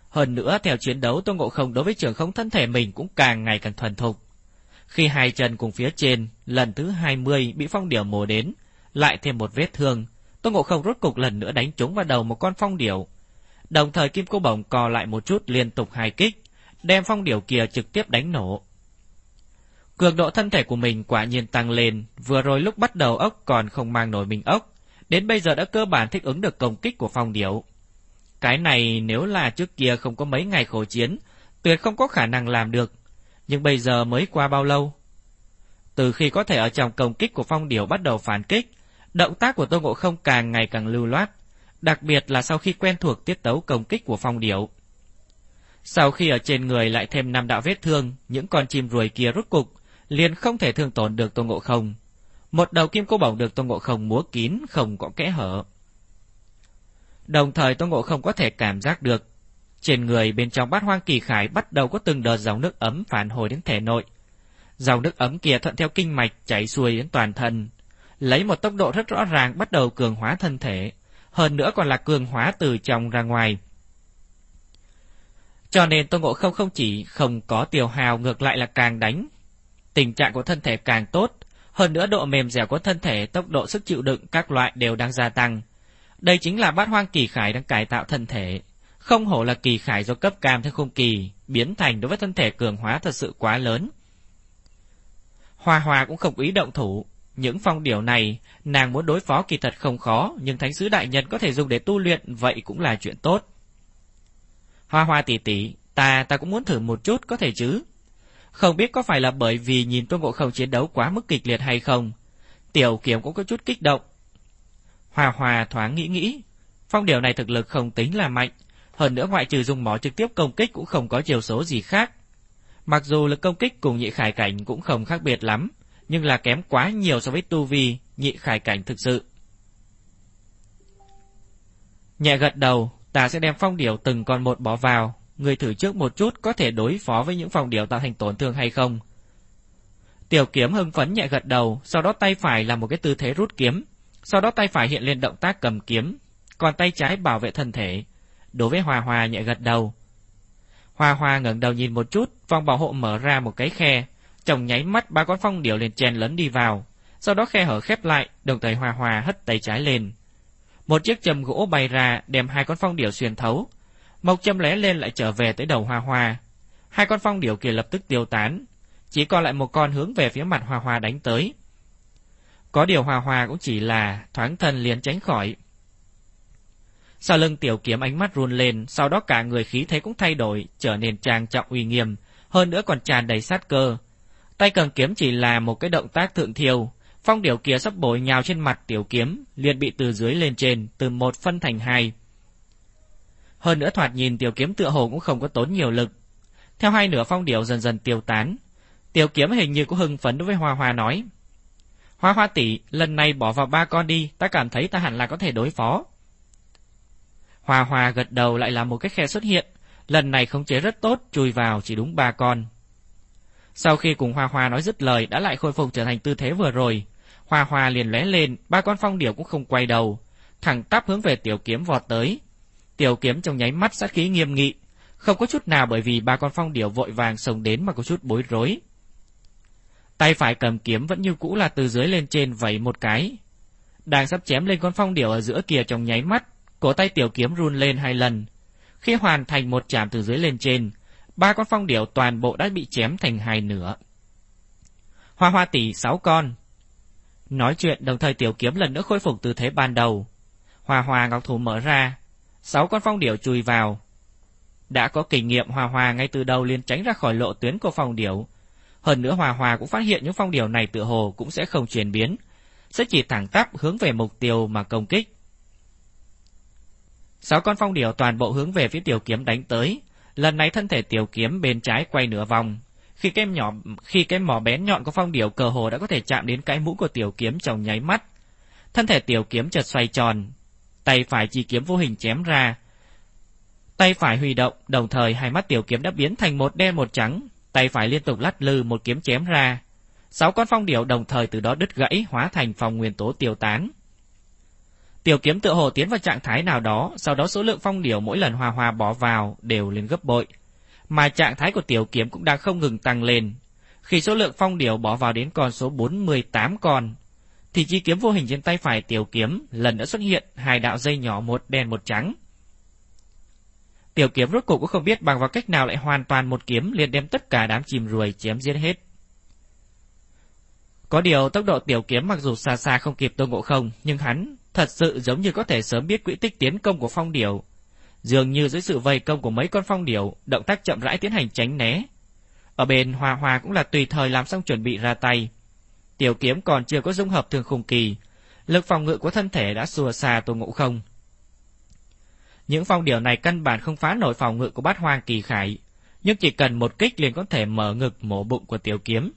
Hơn nữa, theo chiến đấu Tô Ngộ Không đối với trường không thân thể mình cũng càng ngày càng thuần thục. Khi hai chân cùng phía trên, lần thứ 20 bị phong điểu mổ đến, lại thêm một vết thương, Tô Ngộ Không rốt cục lần nữa đánh trúng vào đầu một con phong điểu. Đồng thời kim cô bổng cò lại một chút liên tục hai kích, đem phong điểu kia trực tiếp đánh nổ. Cường độ thân thể của mình quả nhiên tăng lên, vừa rồi lúc bắt đầu ốc còn không mang nổi mình ốc, đến bây giờ đã cơ bản thích ứng được công kích của phong điểu. Cái này nếu là trước kia không có mấy ngày khổ chiến, tuyệt không có khả năng làm được. Nhưng bây giờ mới qua bao lâu? Từ khi có thể ở trong công kích của phong điểu bắt đầu phản kích, động tác của Tô Ngộ Không càng ngày càng lưu loát, đặc biệt là sau khi quen thuộc tiết tấu công kích của phong điểu. Sau khi ở trên người lại thêm năm đạo vết thương, những con chim ruồi kia rút cục, liền không thể thương tổn được Tô Ngộ Không. Một đầu kim cô bổng được Tô Ngộ Không múa kín, không có kẽ hở. Đồng thời Tô Ngộ Không có thể cảm giác được, trên người bên trong bát hoang kỳ khải bắt đầu có từng đợt dòng nước ấm phản hồi đến thể nội. Dòng nước ấm kia thuận theo kinh mạch chảy xuôi đến toàn thân, lấy một tốc độ rất rõ ràng bắt đầu cường hóa thân thể, hơn nữa còn là cường hóa từ trong ra ngoài. Cho nên Tô Ngộ Không không chỉ không có tiêu hào ngược lại là càng đánh. Tình trạng của thân thể càng tốt, hơn nữa độ mềm dẻo của thân thể, tốc độ sức chịu đựng các loại đều đang gia tăng. Đây chính là bát hoang kỳ khải đang cải tạo thân thể. Không hổ là kỳ khải do cấp cam theo không kỳ, biến thành đối với thân thể cường hóa thật sự quá lớn. hòa hòa cũng không ý động thủ. Những phong điều này, nàng muốn đối phó kỳ thật không khó, nhưng thánh sứ đại nhân có thể dùng để tu luyện, vậy cũng là chuyện tốt. Hoa Hoa tỷ tỷ, ta ta cũng muốn thử một chút có thể chứ? Không biết có phải là bởi vì nhìn Tôn Ngộ Không chiến đấu quá mức kịch liệt hay không? Tiểu Kiếm cũng có chút kích động. Hòa Hòa thoáng nghĩ nghĩ, phong điều này thực lực không tính là mạnh, hơn nữa ngoại trừ dùng mỏ trực tiếp công kích cũng không có chiều số gì khác. Mặc dù lực công kích cùng nhị khải cảnh cũng không khác biệt lắm, nhưng là kém quá nhiều so với tu vi nhị khải cảnh thực sự. Nhẹ gật đầu, ta sẽ đem phong điểu từng con một bỏ vào, người thử trước một chút có thể đối phó với những phong điểu tạo thành tổn thương hay không. Tiểu kiếm hưng phấn nhẹ gật đầu, sau đó tay phải làm một cái tư thế rút kiếm, sau đó tay phải hiện lên động tác cầm kiếm, còn tay trái bảo vệ thân thể. Đối với Hòa Hòa nhẹ gật đầu. Hòa Hòa ngẩng đầu nhìn một chút, vòng bảo hộ mở ra một cái khe, chồng nháy mắt ba con phong điểu liền chen lấn đi vào, sau đó khe hở khép lại, đồng thời Hòa Hòa hất tay trái lên. Một chiếc châm gỗ bay ra, đem hai con phong điểu xuyên thấu. Mộc châm lé lên lại trở về tới đầu Hòa Hòa. Hai con phong điểu kia lập tức tiêu tán, chỉ còn lại một con hướng về phía mặt Hòa Hòa đánh tới. Có điều Hòa Hòa cũng chỉ là thoáng thân liền tránh khỏi. Sau lưng tiểu kiếm ánh mắt run lên, sau đó cả người khí thế cũng thay đổi, trở nên trang trọng uy nghiêm, hơn nữa còn tràn đầy sát cơ. Tay cầm kiếm chỉ là một cái động tác thượng thiêu, phong điểu kia sắp bổ nhào trên mặt tiểu kiếm, liền bị từ dưới lên trên, từ một phân thành hai. Hơn nữa thoạt nhìn tiểu kiếm tựa hồ cũng không có tốn nhiều lực. Theo hai nửa phong điểu dần dần tiêu tán, tiểu kiếm hình như cũng hưng phấn đối với Hoa Hoa nói. Hoa Hoa tỷ, lần này bỏ vào ba con đi, ta cảm thấy ta hẳn là có thể đối phó. Hoa Hoa gật đầu lại là một cái khe xuất hiện, lần này khống chế rất tốt, chui vào chỉ đúng ba con. Sau khi cùng Hoa Hoa nói dứt lời đã lại khôi phục trở thành tư thế vừa rồi, Hoa Hoa liền lóe lên, ba con phong điểu cũng không quay đầu, thẳng tắp hướng về tiểu kiếm vọt tới. Tiểu kiếm trong nháy mắt sát khí nghiêm nghị, không có chút nào bởi vì ba con phong điểu vội vàng xông đến mà có chút bối rối. Tay phải cầm kiếm vẫn như cũ là từ dưới lên trên vẩy một cái. Đang sắp chém lên con phong điểu ở giữa kia trong nháy mắt, cổ tay tiểu kiếm run lên hai lần. Khi hoàn thành một chạm từ dưới lên trên, ba con phong điểu toàn bộ đã bị chém thành hai nửa. Hoa hoa tỷ sáu con. Nói chuyện đồng thời tiểu kiếm lần nữa khôi phục tư thế ban đầu. Hoa hoa ngọc thủ mở ra, sáu con phong điểu chui vào. Đã có kinh nghiệm hoa hoa ngay từ đầu liền tránh ra khỏi lộ tuyến của phong điểu, hơn nữa Hòa Hòa cũng phát hiện những phong điểu này tự hồ cũng sẽ không chuyển biến, sẽ chỉ thẳng tắp hướng về mục tiêu mà công kích. Sáu con phong điểu toàn bộ hướng về phía tiểu kiếm đánh tới, lần này thân thể tiểu kiếm bên trái quay nửa vòng. Khi cái nhỏ khi cái mỏ bén nhọn của phong điểu cờ hồ đã có thể chạm đến cái mũ của tiểu kiếm trong nháy mắt, thân thể tiểu kiếm chợt xoay tròn, tay phải chỉ kiếm vô hình chém ra. Tay phải huy động, đồng thời hai mắt tiểu kiếm đã biến thành một đen một trắng, tay phải liên tục lắt lư một kiếm chém ra. Sáu con phong điểu đồng thời từ đó đứt gãy hóa thành phong nguyên tố tiêu tán. Tiểu kiếm tự hồ tiến vào trạng thái nào đó, sau đó số lượng phong điểu mỗi lần hòa hòa bỏ vào đều lên gấp bội. Mà trạng thái của tiểu kiếm cũng đang không ngừng tăng lên. Khi số lượng phong điểu bỏ vào đến con số 48 con, thì chi kiếm vô hình trên tay phải tiểu kiếm lần đã xuất hiện hai đạo dây nhỏ một đen một trắng. Tiểu kiếm rốt cuộc cũng không biết bằng vào cách nào lại hoàn toàn một kiếm liền đem tất cả đám chìm ruồi chém giết hết. Có điều tốc độ tiểu kiếm mặc dù xa xa không kịp Tô Ngộ Không, nhưng hắn thật sự giống như có thể sớm biết quỹ tích tiến công của phong điểu. Dường như dưới sự vây công của mấy con phong điểu, động tác chậm rãi tiến hành tránh né. Ở bên hòa hòa cũng là tùy thời làm xong chuẩn bị ra tay. Tiểu kiếm còn chưa có dung hợp thường khùng kỳ, lực phòng ngự của thân thể đã xùa xà tổ Ngộ Không. Những phong điểu này căn bản không phá nổi phòng ngự của bát hoang kỳ khải, nhưng chỉ cần một kích liền có thể mở ngực mổ bụng của tiểu kiếm.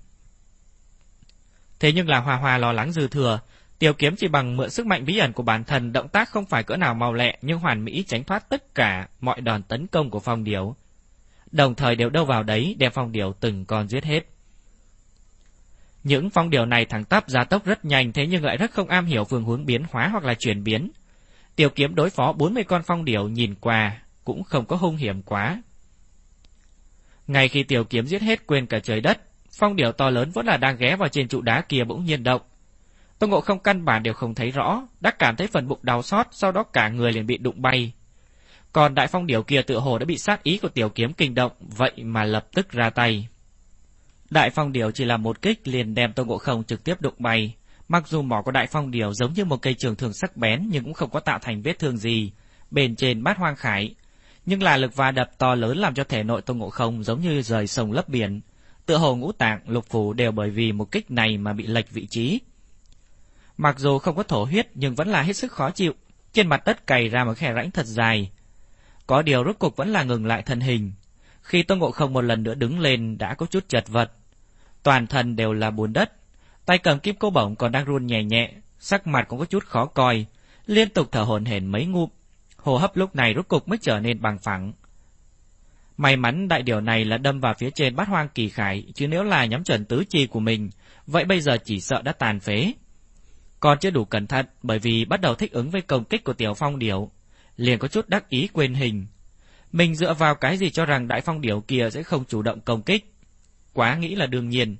Thế nhưng là hòa hòa lo lắng dư thừa, tiểu kiếm chỉ bằng mượn sức mạnh bí ẩn của bản thân động tác không phải cỡ nào mau lẹ nhưng hoàn mỹ tránh thoát tất cả mọi đòn tấn công của phong điểu. Đồng thời đều đâu vào đấy đem phong điểu từng con giết hết. Những phong điểu này thẳng tắp gia tốc rất nhanh thế nhưng lại rất không am hiểu phương hướng biến hóa hoặc là chuyển biến. Tiểu kiếm đối phó 40 con phong điểu nhìn qua cũng không có hung hiểm quá. Ngay khi tiểu kiếm giết hết quên cả trời đất, phong điểu to lớn vẫn là đang ghé vào trên trụ đá kia bỗng nhiên động. Tôn Ngộ không căn bản đều không thấy rõ, đã cảm thấy phần bụng đau xót, sau đó cả người liền bị đụng bay. Còn đại phong điểu kia tựa hồ đã bị sát ý của tiểu kiếm kinh động, vậy mà lập tức ra tay. Đại phong điểu chỉ là một kích liền đem Tôn Ngộ không trực tiếp đụng bay. Mặc dù mỏ của đại phong điểu giống như một cây trường thường sắc bén nhưng cũng không có tạo thành vết thương gì. bền trên bát hoang khải, nhưng là lực va đập to lớn làm cho thể nội Tôn Ngộ Không giống như rời sông lấp biển. Tựa hồ ngũ tạng, lục phủ đều bởi vì một kích này mà bị lệch vị trí. Mặc dù không có thổ huyết nhưng vẫn là hết sức khó chịu, trên mặt đất cày ra một khe rãnh thật dài. Có điều rốt cục vẫn là ngừng lại thân hình. Khi Tô Ngộ Không một lần nữa đứng lên đã có chút chật vật. Toàn thân đều là bùn đất, tay cầm kim cô bổng còn đang run nhẹ nhẹ, sắc mặt cũng có chút khó coi, liên tục thở hổn hển mấy ngụm, hô hấp lúc này rốt cục mới trở nên bằng phẳng. May mắn đại điều này là đâm vào phía trên bát hoang kỳ khải, chứ nếu là nhắm chuẩn tứ chi của mình, vậy bây giờ chỉ sợ đã tàn phế. Còn chưa đủ cẩn thận bởi vì bắt đầu thích ứng với công kích của tiểu phong điểu, liền có chút đắc ý quên hình. Mình dựa vào cái gì cho rằng đại phong điểu kia sẽ không chủ động công kích? Quá nghĩ là đương nhiên.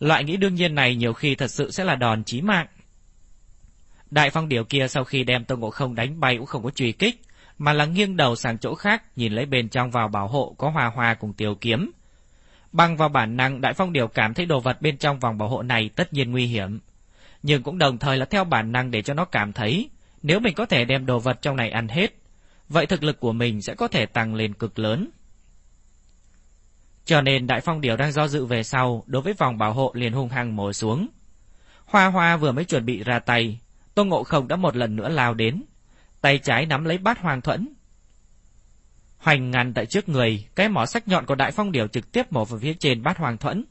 Loại nghĩ đương nhiên này nhiều khi thật sự sẽ là đòn chí mạng. Đại phong điểu kia sau khi đem Tôn Ngộ Không đánh bay cũng không có truy kích, mà là nghiêng đầu sang chỗ khác, nhìn lấy bên trong vào bảo hộ có hòa hòa cùng tiểu kiếm. Bằng vào bản năng, Đại phong điểu cảm thấy đồ vật bên trong vòng bảo hộ này tất nhiên nguy hiểm. Nhưng cũng đồng thời là theo bản năng để cho nó cảm thấy, nếu mình có thể đem đồ vật trong này ăn hết, vậy thực lực của mình sẽ có thể tăng lên cực lớn. Cho nên Đại Phong Điểu đang do dự về sau, đối với vòng bảo hộ liền hung hăng mồi xuống. Hoa Hoa vừa mới chuẩn bị ra tay, Tô Ngộ Không đã một lần nữa lao đến, tay trái nắm lấy bát hoàng thuẫn. Hoành ngăn tại trước người, cái mỏ sắc nhọn của Đại Phong Điểu trực tiếp mổ vào phía trên bát hoàng thuẫn.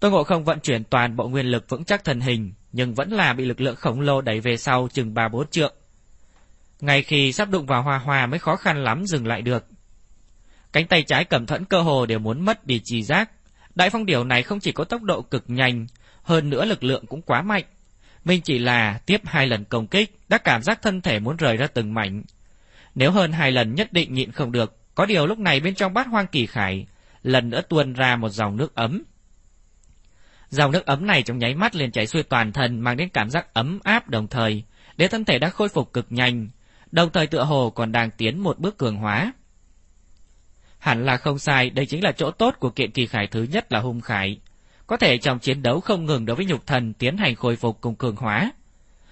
Tô Ngộ Không vận chuyển toàn bộ nguyên lực vững chắc thần hình, nhưng vẫn là bị lực lượng khổng lồ đẩy về sau chừng ba bốn trượng. Ngay khi sắp đụng vào hoa hoa mới khó khăn lắm dừng lại được. Cánh tay trái cầm thuẫn cơ hồ đều muốn mất đi trì giác. Đại phong điểu này không chỉ có tốc độ cực nhanh, hơn nữa lực lượng cũng quá mạnh. Mình chỉ là tiếp hai lần công kích, đã cảm giác thân thể muốn rời ra từng mảnh. Nếu hơn hai lần nhất định nhịn không được, có điều lúc này bên trong bát hoang kỳ khải, lần nữa tuôn ra một dòng nước ấm. Dòng nước ấm này trong nháy mắt liền chảy xuôi toàn thân mang đến cảm giác ấm áp đồng thời, để thân thể đã khôi phục cực nhanh, đồng thời tựa hồ còn đang tiến một bước cường hóa. Hẳn là không sai, đây chính là chỗ tốt của kiện kỳ khải thứ nhất là hung khải. Có thể trong chiến đấu không ngừng đối với nhục thần tiến hành khôi phục cùng cường hóa.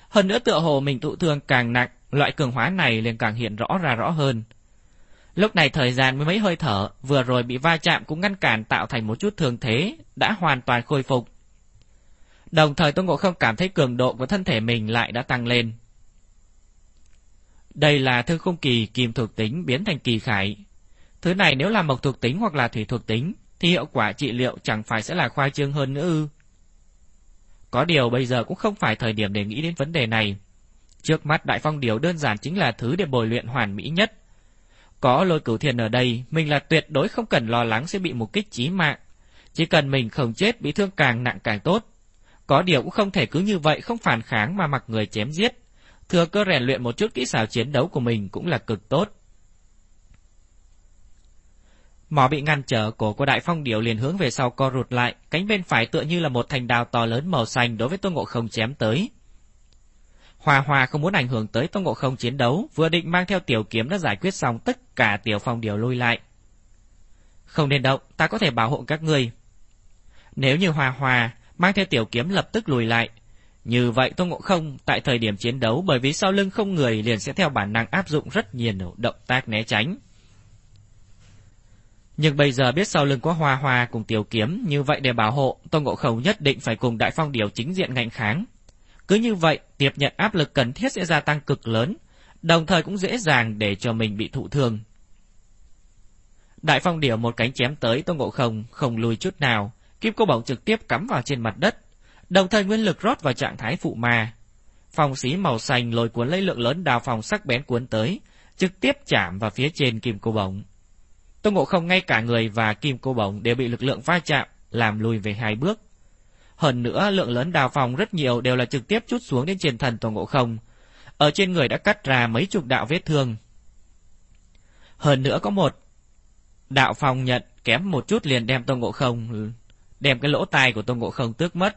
Hơn nữa tựa hồ mình tụ thương càng nặng, loại cường hóa này liền càng hiện rõ ra rõ hơn. Lúc này thời gian mới mấy hơi thở, vừa rồi bị va chạm cũng ngăn cản tạo thành một chút thương thế, đã hoàn toàn khôi phục. Đồng thời Tôn Ngộ không cảm thấy cường độ của thân thể mình lại đã tăng lên. Đây là thương khung kỳ kim thuộc tính biến thành kỳ khải. Thứ này nếu là mộc thuộc tính hoặc là thủy thuộc tính, thì hiệu quả trị liệu chẳng phải sẽ là khoa trương hơn nữa ư. Có điều bây giờ cũng không phải thời điểm để nghĩ đến vấn đề này. Trước mắt Đại Phong Điều đơn giản chính là thứ để bồi luyện hoàn mỹ nhất. Có lôi cửu thiền ở đây, mình là tuyệt đối không cần lo lắng sẽ bị một kích chí mạng. Chỉ cần mình không chết bị thương càng nặng càng tốt. Có điều cũng không thể cứ như vậy không phản kháng mà mặc người chém giết. Thừa cơ rèn luyện một chút kỹ xảo chiến đấu của mình cũng là cực tốt. Mỏ bị ngăn trở, cổ của đại phong điểu liền hướng về sau co rụt lại, cánh bên phải tựa như là một thành đào to lớn màu xanh đối với Tôn Ngộ Không chém tới. Hòa Hòa không muốn ảnh hưởng tới Tôn Ngộ Không chiến đấu, vừa định mang theo tiểu kiếm đã giải quyết xong tất cả tiểu phong điều lui lại. Không nên động, ta có thể bảo hộ các ngươi. Nếu như Hòa Hòa mang theo tiểu kiếm lập tức lùi lại, như vậy Tôn Ngộ Không tại thời điểm chiến đấu bởi vì sau lưng không người liền sẽ theo bản năng áp dụng rất nhiều động tác né tránh. Nhưng bây giờ biết sau lưng có hoa hoa cùng tiểu kiếm, như vậy để bảo hộ, Tôn Ngộ Không nhất định phải cùng Đại Phong Điểu chính diện ngạnh kháng. Cứ như vậy, tiếp nhận áp lực cần thiết sẽ gia tăng cực lớn, đồng thời cũng dễ dàng để cho mình bị thụ thương. Đại Phong Điểu một cánh chém tới Tôn Ngộ Không, không lùi chút nào, kim cô bổng trực tiếp cắm vào trên mặt đất, đồng thời nguyên lực rót vào trạng thái phụ ma. phòng xí màu xanh lôi cuốn lấy lượng lớn đào phòng sắc bén cuốn tới, trực tiếp chạm vào phía trên kim cô bổng. Tôn Ngộ Không ngay cả người và kim cô bổng đều bị lực lượng va chạm, làm lùi về hai bước. Hơn nữa, lượng lớn đào phòng rất nhiều đều là trực tiếp chút xuống đến trên thần Tôn Ngộ Không. Ở trên người đã cắt ra mấy chục đạo vết thương. Hơn nữa có một đạo phòng nhận kém một chút liền đem Tôn Ngộ Không, ừ, đem cái lỗ tai của Tôn Ngộ Không tước mất.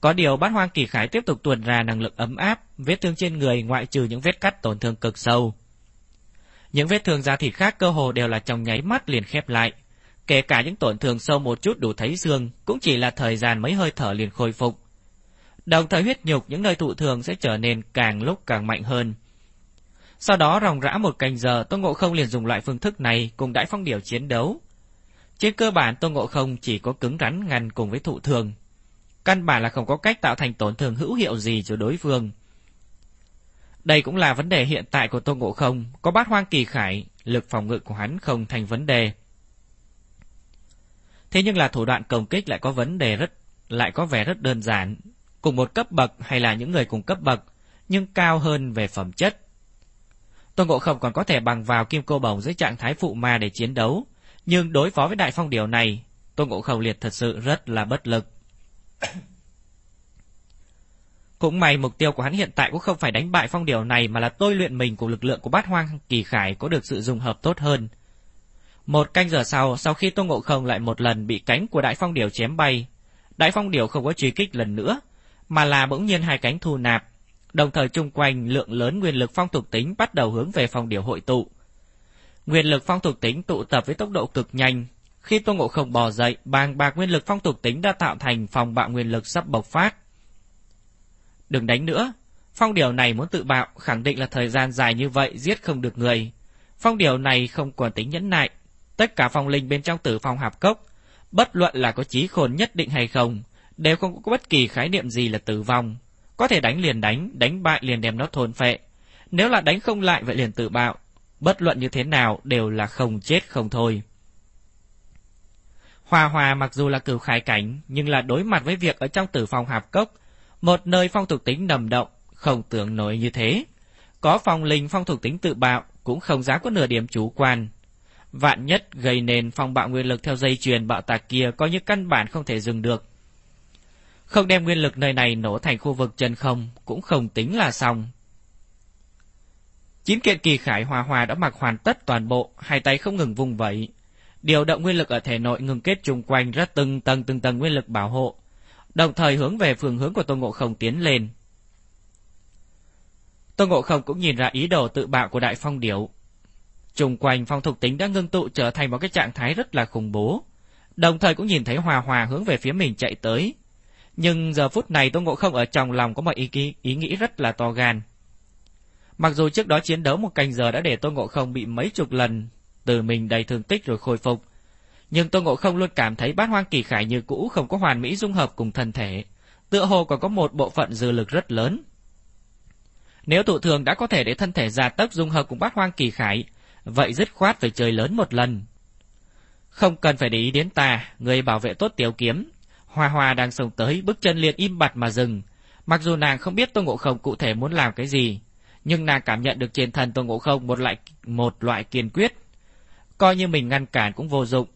Có điều bát hoang kỳ khải tiếp tục tuồn ra năng lực ấm áp, vết thương trên người ngoại trừ những vết cắt tổn thương cực sâu. Những vết thương da thịt khác cơ hồ đều là trong nháy mắt liền khép lại. Kể cả những tổn thương sâu một chút đủ thấy xương, cũng chỉ là thời gian mấy hơi thở liền khôi phục. Đồng thời huyết nhục những nơi thụ thường sẽ trở nên càng lúc càng mạnh hơn. Sau đó ròng rã một canh giờ, Tôn Ngộ Không liền dùng loại phương thức này cùng đại phong điểu chiến đấu. Trên cơ bản Tôn Ngộ Không chỉ có cứng rắn ngăn cùng với thụ thường. Căn bản là không có cách tạo thành tổn thương hữu hiệu gì cho đối phương. Đây cũng là vấn đề hiện tại của Tôn Ngộ Không, có bát hoang kỳ khải, lực phòng ngự của hắn không thành vấn đề. Thế nhưng là thủ đoạn công kích lại có vấn đề rất lại có vẻ rất đơn giản, cùng một cấp bậc hay là những người cùng cấp bậc, nhưng cao hơn về phẩm chất. Tôn Ngộ Không còn có thể bằng vào kim cô bồng dưới trạng thái phụ ma để chiến đấu, nhưng đối phó với đại phong điều này, Tôn Ngộ Không liệt thật sự rất là bất lực. (coughs) Cũng may mục tiêu của hắn hiện tại cũng không phải đánh bại phong điều này mà là tôi luyện mình cùng lực lượng của bát hoang kỳ khải có được sự dung hợp tốt hơn. Một canh giờ sau, sau khi Tôn Ngộ Không lại một lần bị cánh của đại phong điều chém bay, đại phong điều không có truy kích lần nữa, mà là bỗng nhiên hai cánh thu nạp, đồng thời chung quanh lượng lớn nguyên lực phong thuộc tính bắt đầu hướng về phong điều hội tụ. Nguyên lực phong thuộc tính tụ tập với tốc độ cực nhanh, khi Tô Ngộ Không bò dậy, bàng bạc nguyên lực phong thuộc tính đã tạo thành phòng bạo nguyên lực sắp bộc phát. Đừng đánh nữa, phong điều này muốn tự bạo, khẳng định là thời gian dài như vậy giết không được người. Phong điều này không còn tính nhẫn nại, tất cả phong linh bên trong tử phong hạp cốc, bất luận là có trí khôn nhất định hay không, đều không có bất kỳ khái niệm gì là tử vong. Có thể đánh liền đánh, đánh bại liền đem nó thôn phệ. Nếu là đánh không lại vậy liền tự bạo. Bất luận như thế nào đều là không chết không thôi. Hòa hòa mặc dù là cửu khai cảnh, nhưng là đối mặt với việc ở trong tử phòng hạp cốc, một nơi phong thuộc tính nầm động, không tưởng nổi như thế. Có phong linh phong thuộc tính tự bạo, cũng không dám có nửa điểm chủ quan. Vạn nhất gây nên phong bạo nguyên lực theo dây chuyền bạo tạc kia coi như căn bản không thể dừng được. Không đem nguyên lực nơi này nổ thành khu vực chân không, cũng không tính là xong. Chín kiện kỳ khải hòa hòa đã mặc hoàn tất toàn bộ, hai tay không ngừng vung vẩy. Điều động nguyên lực ở thể nội ngừng kết chung quanh rất từng tầng từng tầng nguyên lực bảo hộ, đồng thời hướng về phương hướng của Tôn Ngộ Không tiến lên. Tôn Ngộ Không cũng nhìn ra ý đồ tự bạo của Đại Phong Điểu. Trung quanh phong thuộc tính đã ngưng tụ trở thành một cái trạng thái rất là khủng bố, đồng thời cũng nhìn thấy Hòa Hòa hướng về phía mình chạy tới. Nhưng giờ phút này Tôn Ngộ Không ở trong lòng có một ý, ý nghĩ rất là to gan. Mặc dù trước đó chiến đấu một canh giờ đã để Tôn Ngộ Không bị mấy chục lần từ mình đầy thương tích rồi khôi phục, nhưng Tôn Ngộ Không luôn cảm thấy bát hoang kỳ khải như cũ không có hoàn mỹ dung hợp cùng thân thể, tựa hồ còn có một bộ phận dư lực rất lớn. Nếu tụ thường đã có thể để thân thể gia tốc dung hợp cùng bát hoang kỳ khải, vậy dứt khoát phải chơi lớn một lần. Không cần phải để ý đến ta, người bảo vệ tốt tiểu kiếm. Hoa Hoa đang sống tới, bước chân liền im bặt mà dừng. Mặc dù nàng không biết Tôn Ngộ Không cụ thể muốn làm cái gì, nhưng nàng cảm nhận được trên thân Tôn Ngộ Không một loại một loại kiên quyết. Coi như mình ngăn cản cũng vô dụng,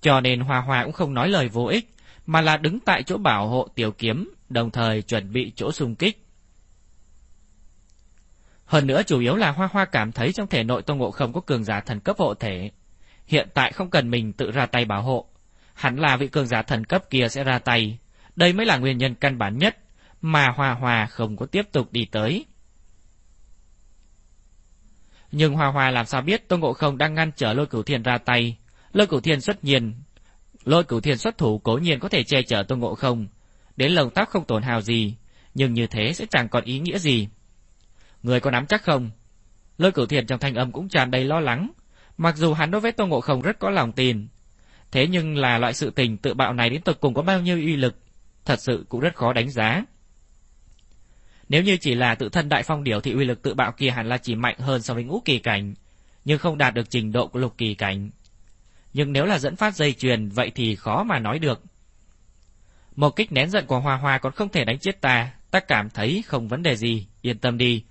cho nên Hoa Hoa cũng không nói lời vô ích, mà là đứng tại chỗ bảo hộ tiểu kiếm, đồng thời chuẩn bị chỗ xung kích. Hơn nữa chủ yếu là Hoa Hoa cảm thấy trong thể nội Tôn Ngộ không có cường giả thần cấp hộ thể. Hiện tại không cần mình tự ra tay bảo hộ. Hẳn là vị cường giả thần cấp kia sẽ ra tay. Đây mới là nguyên nhân căn bản nhất mà Hoa Hoa không có tiếp tục đi tới. Nhưng Hoa Hoa làm sao biết Tôn Ngộ Không đang ngăn trở lôi cửu thiên ra tay, Lôi cửu thiên xuất nhiên, lôi cửu thiên xuất thủ cố nhiên có thể che chở tôn ngộ không, đến lồng tóc không tổn hào gì, nhưng như thế sẽ chẳng còn ý nghĩa gì. Người có nắm chắc không? Lôi cửu thiên trong thanh âm cũng tràn đầy lo lắng, mặc dù hắn đối với tôn ngộ không rất có lòng tin. Thế nhưng là loại sự tình tự bạo này đến tận cùng có bao nhiêu uy lực, thật sự cũng rất khó đánh giá. Nếu như chỉ là tự thân đại phong điểu thì uy lực tự bạo kia hẳn là chỉ mạnh hơn so với ngũ kỳ cảnh, nhưng không đạt được trình độ của lục kỳ cảnh nhưng nếu là dẫn phát dây chuyền vậy thì khó mà nói được. Một kích nén giận của Hoa Hoa còn không thể đánh chết ta, ta cảm thấy không vấn đề gì, yên tâm đi.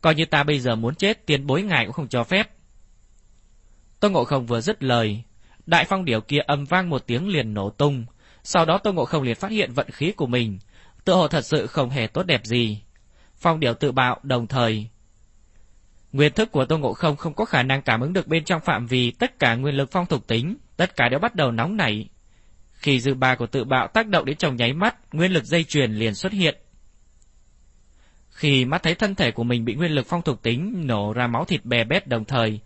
Coi như ta bây giờ muốn chết, tiền bối ngài cũng không cho phép. Tô Ngộ Không vừa dứt lời, đại phong điểu kia âm vang một tiếng liền nổ tung, sau đó Tô Ngộ Không liền phát hiện vận khí của mình, tựa hồ thật sự không hề tốt đẹp gì. Phong điệu tự bạo đồng thời Nguyên thức của Tô Ngộ Không không có khả năng cảm ứng được bên trong phạm vi tất cả nguyên lực phong thuộc tính, tất cả đều bắt đầu nóng nảy. Khi dư ba của tự bạo tác động đến trong nháy mắt, nguyên lực dây chuyền liền xuất hiện. Khi mắt thấy thân thể của mình bị nguyên lực phong thuộc tính nổ ra máu thịt bè bét đồng thời,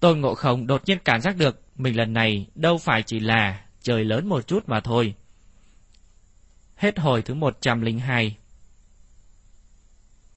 Tôn Ngộ Không đột nhiên cảm giác được mình lần này đâu phải chỉ là trời lớn một chút mà thôi. Hết hồi thứ 102